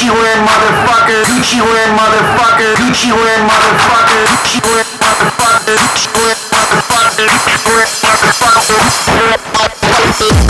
Gucci wearing motherfucker, Gucci wearing motherfucker, Gucci wearing motherfucker, Gucci wearing motherfuckers, Gucci wearing motherfuckers, Gucci wearing motherfuckers.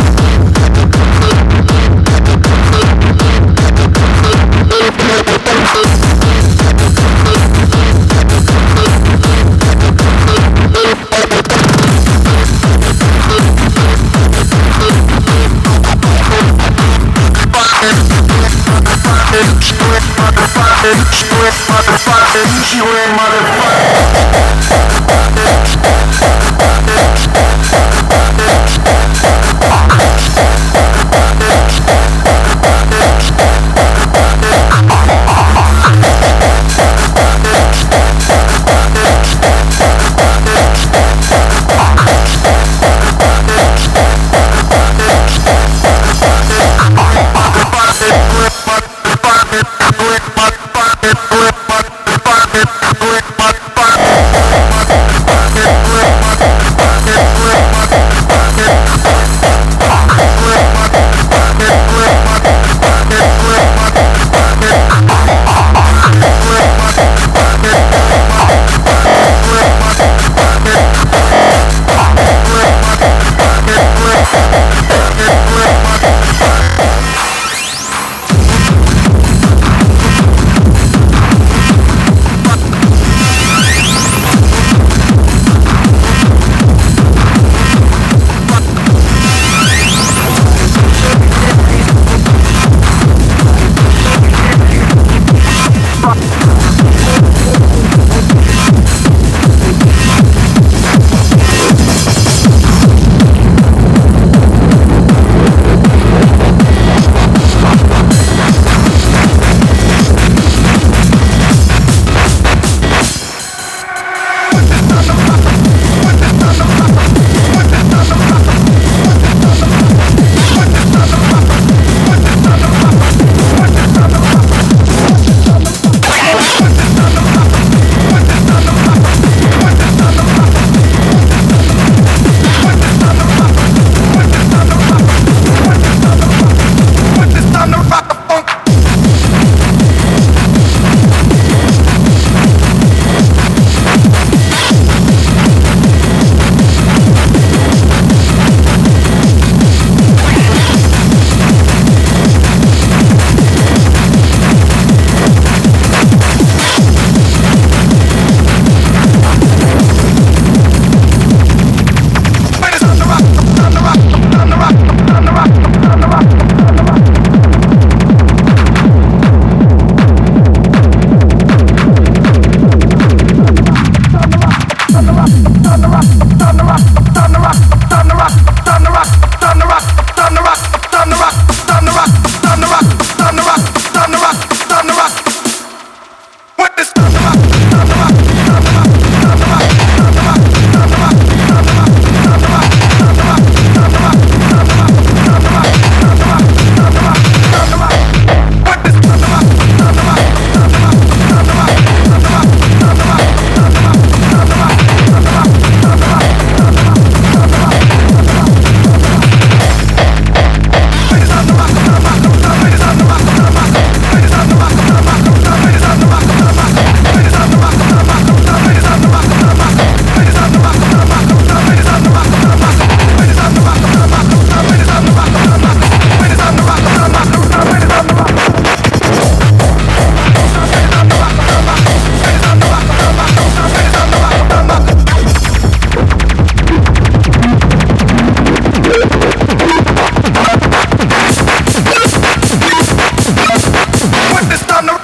It's time to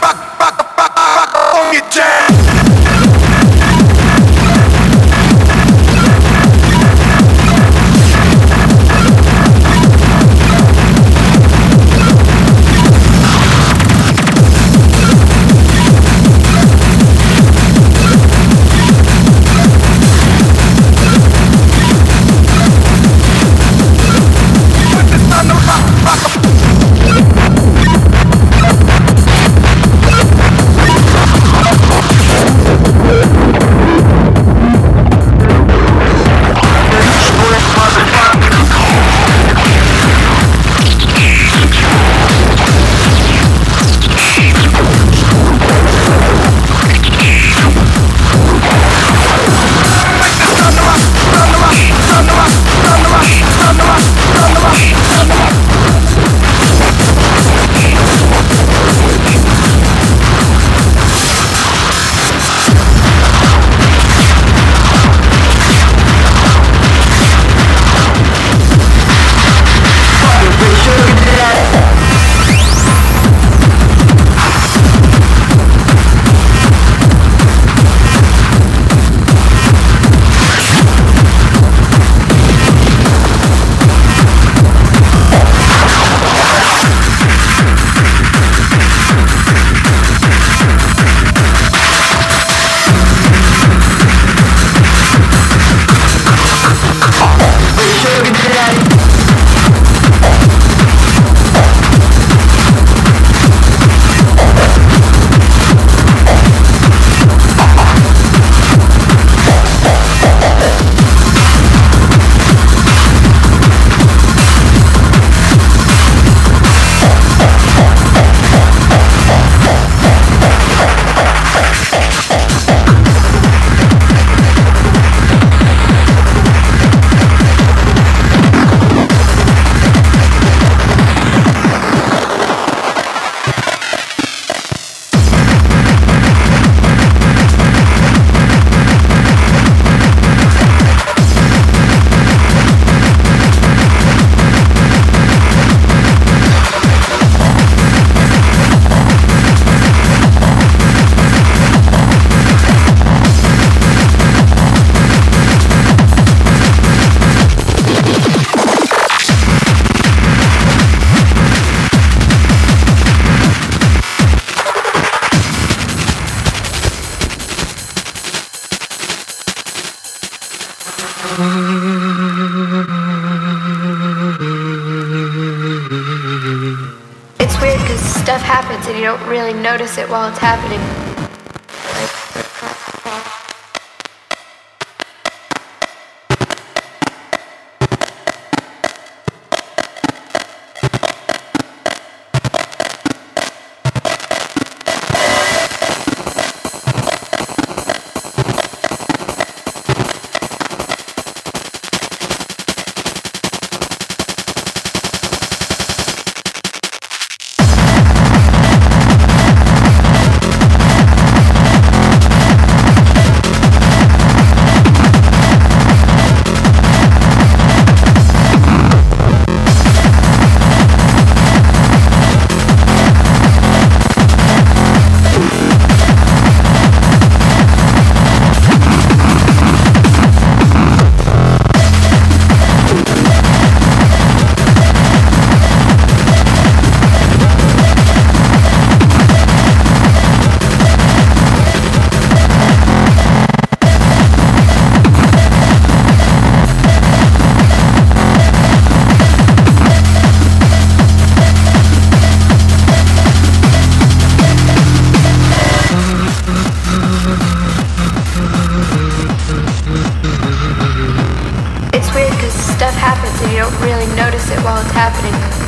notice it while it's happening. really notice it while it's happening.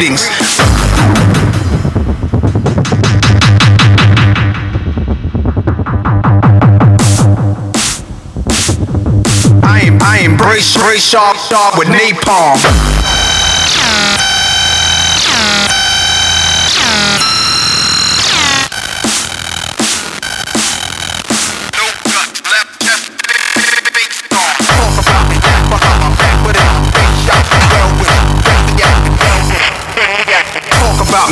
Greetings. I embrace embrace Shaw Shaw with napalm.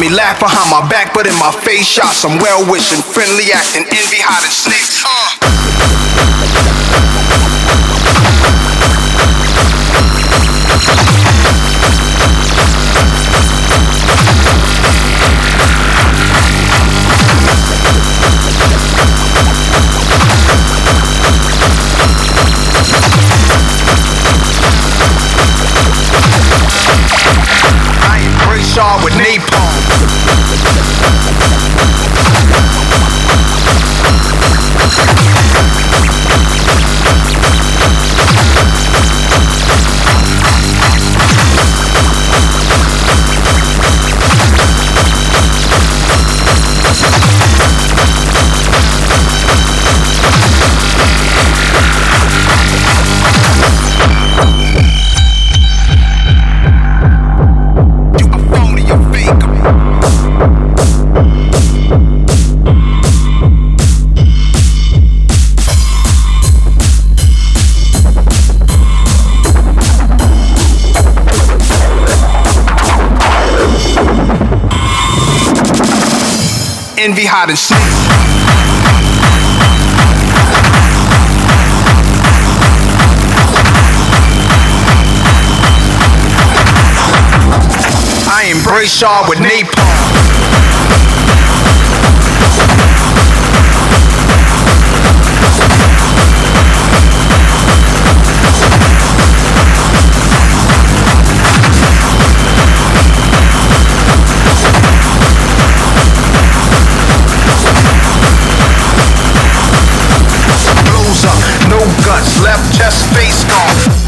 Laugh behind my back, but in my face shots, I'm well wishing, friendly acting, envy hiding snakes. Y'all with Snakes. I embrace y'all with napalm. Left chest, face gone.